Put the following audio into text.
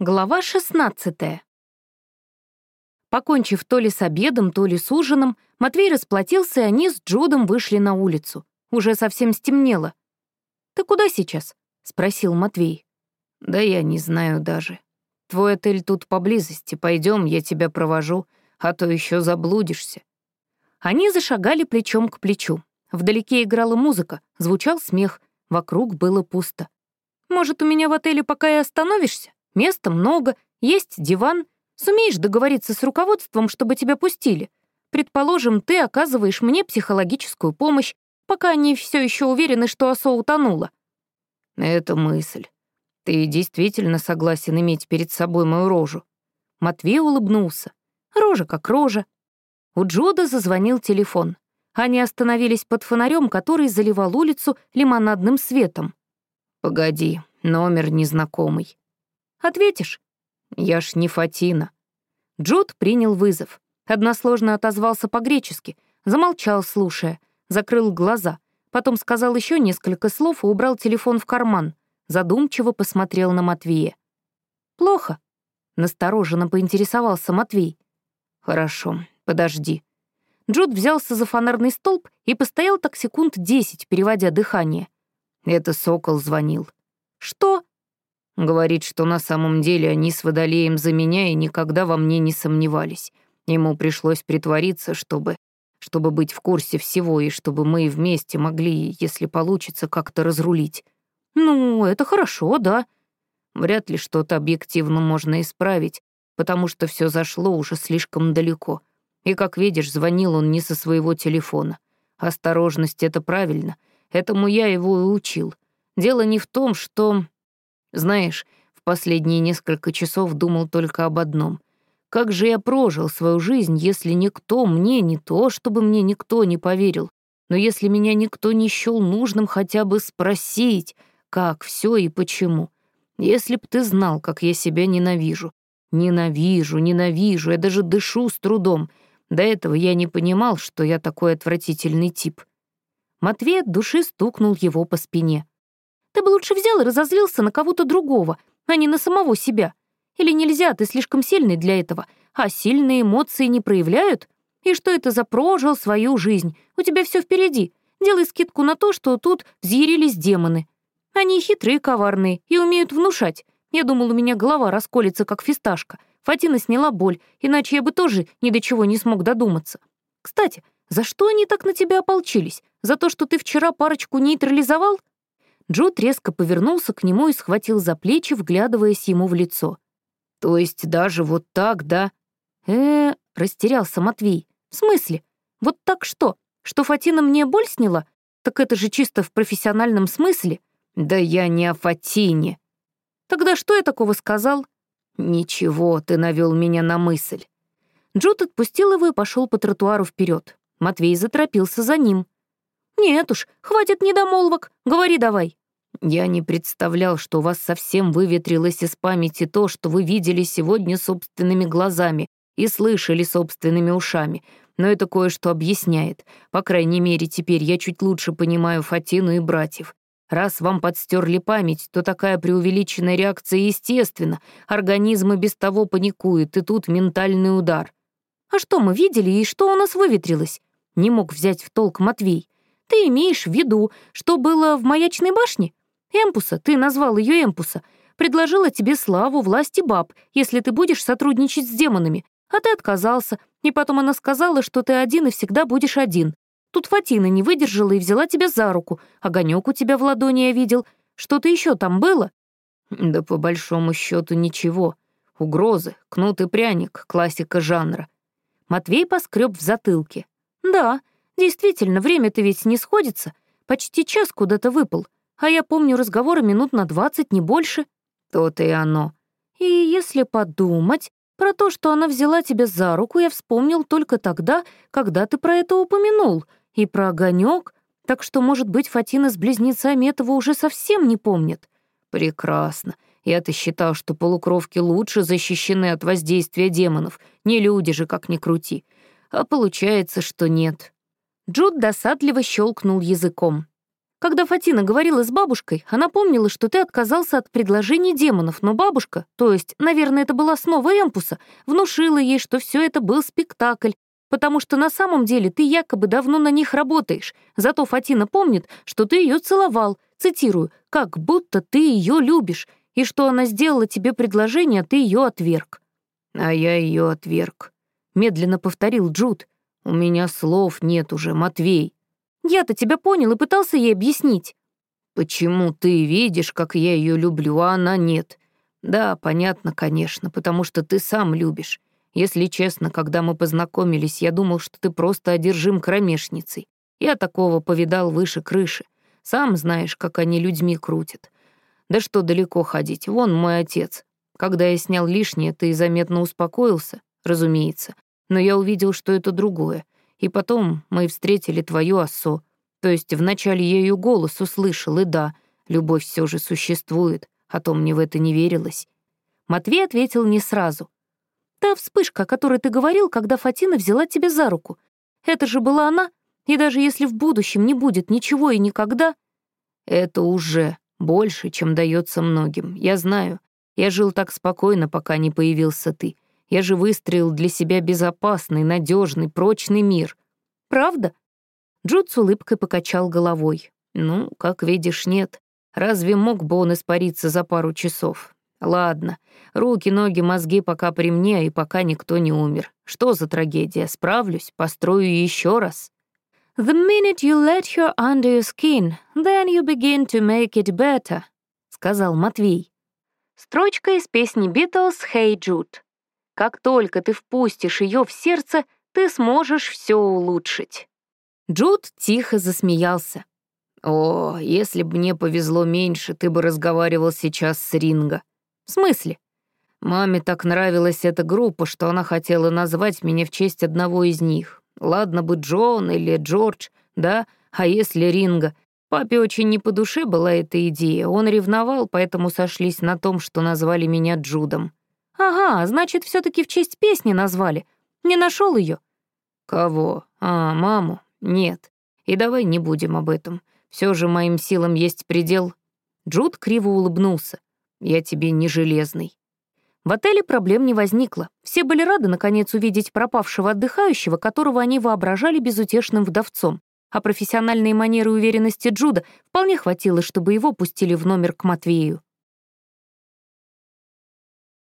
Глава 16 Покончив то ли с обедом, то ли с ужином, Матвей расплатился, и они с Джудом вышли на улицу. Уже совсем стемнело. «Ты куда сейчас?» — спросил Матвей. «Да я не знаю даже. Твой отель тут поблизости. Пойдем, я тебя провожу, а то еще заблудишься». Они зашагали плечом к плечу. Вдалеке играла музыка, звучал смех, вокруг было пусто. «Может, у меня в отеле пока и остановишься?» Места много, есть диван. Сумеешь договориться с руководством, чтобы тебя пустили. Предположим, ты оказываешь мне психологическую помощь, пока они все еще уверены, что Асо утонула. Это мысль. Ты действительно согласен иметь перед собой мою рожу? Матвей улыбнулся. Рожа как рожа. У Джода зазвонил телефон. Они остановились под фонарем, который заливал улицу лимонадным светом. «Погоди, номер незнакомый». Ответишь?» «Я ж не Фатина». Джуд принял вызов. Односложно отозвался по-гречески, замолчал, слушая, закрыл глаза, потом сказал еще несколько слов и убрал телефон в карман, задумчиво посмотрел на Матвея. «Плохо?» — настороженно поинтересовался Матвей. «Хорошо, подожди». Джуд взялся за фонарный столб и постоял так секунд десять, переводя дыхание. «Это Сокол звонил». «Что?» Говорит, что на самом деле они с Водолеем за меня и никогда во мне не сомневались. Ему пришлось притвориться, чтобы... чтобы быть в курсе всего, и чтобы мы вместе могли, если получится, как-то разрулить. Ну, это хорошо, да. Вряд ли что-то объективно можно исправить, потому что все зашло уже слишком далеко. И, как видишь, звонил он не со своего телефона. Осторожность — это правильно. Этому я его и учил. Дело не в том, что... Знаешь, в последние несколько часов думал только об одном. Как же я прожил свою жизнь, если никто мне не то, чтобы мне никто не поверил, но если меня никто не счёл нужным хотя бы спросить, как все и почему. Если б ты знал, как я себя ненавижу. Ненавижу, ненавижу, я даже дышу с трудом. До этого я не понимал, что я такой отвратительный тип. Матвей от души стукнул его по спине. Ты бы лучше взял и разозлился на кого-то другого, а не на самого себя. Или нельзя, ты слишком сильный для этого, а сильные эмоции не проявляют? И что это за прожил свою жизнь? У тебя все впереди. Делай скидку на то, что тут взъярились демоны. Они хитрые, коварные и умеют внушать. Я думал, у меня голова расколется, как фисташка. Фатина сняла боль, иначе я бы тоже ни до чего не смог додуматься. Кстати, за что они так на тебя ополчились? За то, что ты вчера парочку нейтрализовал? Джуд резко повернулся к нему и схватил за плечи, вглядываясь ему в лицо. «То есть даже вот так, да?» э растерялся Матвей. «В смысле? Вот так что? Что Фатина мне боль сняла? Так это же чисто в профессиональном смысле». «Да я не о Фатине». «Тогда что я такого сказал?» «Ничего, ты навел меня на мысль». Джуд отпустил его и пошел по тротуару вперед. Матвей заторопился за ним. «Нет уж, хватит недомолвок, говори давай». «Я не представлял, что у вас совсем выветрилось из памяти то, что вы видели сегодня собственными глазами и слышали собственными ушами, но это кое-что объясняет. По крайней мере, теперь я чуть лучше понимаю Фатину и братьев. Раз вам подстерли память, то такая преувеличенная реакция естественна. Организм и без того паникует, и тут ментальный удар». «А что мы видели и что у нас выветрилось?» Не мог взять в толк Матвей. Ты имеешь в виду, что было в маячной башне? Эмпуса, ты назвал ее Эмпуса, предложила тебе славу, власти баб, если ты будешь сотрудничать с демонами, а ты отказался, и потом она сказала, что ты один и всегда будешь один. Тут Фатина не выдержала и взяла тебя за руку, огонек у тебя в ладони я видел. Что-то еще там было?» «Да по большому счету ничего. Угрозы, кнут и пряник, классика жанра». Матвей поскреб в затылке. «Да, Действительно, время-то ведь не сходится. Почти час куда-то выпал. А я помню разговоры минут на двадцать, не больше. То-то и оно. И если подумать, про то, что она взяла тебя за руку, я вспомнил только тогда, когда ты про это упомянул. И про огонек. Так что, может быть, Фатина с близнецами этого уже совсем не помнит. Прекрасно. Я-то считал, что полукровки лучше защищены от воздействия демонов. Не люди же, как ни крути. А получается, что нет. Джуд досадливо щелкнул языком. Когда Фатина говорила с бабушкой, она помнила, что ты отказался от предложений демонов, но бабушка, то есть, наверное, это была снова Эмпуса, внушила ей, что все это был спектакль, потому что на самом деле ты якобы давно на них работаешь. Зато Фатина помнит, что ты ее целовал, цитирую, «как будто ты ее любишь», и что она сделала тебе предложение, а ты ее отверг. «А я ее отверг», — медленно повторил Джуд. «У меня слов нет уже, Матвей». «Я-то тебя понял и пытался ей объяснить». «Почему ты видишь, как я ее люблю, а она нет?» «Да, понятно, конечно, потому что ты сам любишь. Если честно, когда мы познакомились, я думал, что ты просто одержим кромешницей. Я такого повидал выше крыши. Сам знаешь, как они людьми крутят. Да что далеко ходить, вон мой отец. Когда я снял лишнее, ты заметно успокоился, разумеется. Но я увидел, что это другое. И потом мы встретили твою осо. То есть вначале я ее голос услышал, и да, любовь все же существует, а то мне в это не верилось. Матвей ответил не сразу. Та вспышка, о которой ты говорил, когда Фатина взяла тебя за руку. Это же была она, и даже если в будущем не будет ничего и никогда... Это уже больше, чем дается многим. Я знаю. Я жил так спокойно, пока не появился ты. Я же выстроил для себя безопасный, надежный, прочный мир. Правда? Джуд с улыбкой покачал головой. Ну, как видишь, нет. Разве мог бы он испариться за пару часов? Ладно, руки, ноги, мозги пока при мне, и пока никто не умер. Что за трагедия? Справлюсь, построю еще раз. The minute you let her under your skin, then you begin to make it better, сказал Матвей. Строчка из песни Beatles «Hey Jude». Как только ты впустишь ее в сердце, ты сможешь все улучшить. Джуд тихо засмеялся. «О, если бы мне повезло меньше, ты бы разговаривал сейчас с Ринго». «В смысле?» Маме так нравилась эта группа, что она хотела назвать меня в честь одного из них. Ладно бы Джон или Джордж, да, а если Ринга? Папе очень не по душе была эта идея. Он ревновал, поэтому сошлись на том, что назвали меня Джудом. Ага, значит, все таки в честь песни назвали. Не нашел ее. Кого? А, маму? Нет. И давай не будем об этом. Все же моим силам есть предел. Джуд криво улыбнулся. Я тебе не железный. В отеле проблем не возникло. Все были рады, наконец, увидеть пропавшего отдыхающего, которого они воображали безутешным вдовцом. А профессиональные манеры уверенности Джуда вполне хватило, чтобы его пустили в номер к Матвею.